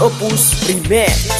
Opus Primeiro.